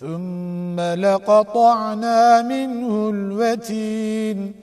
ثم لقطعنا منه الوتين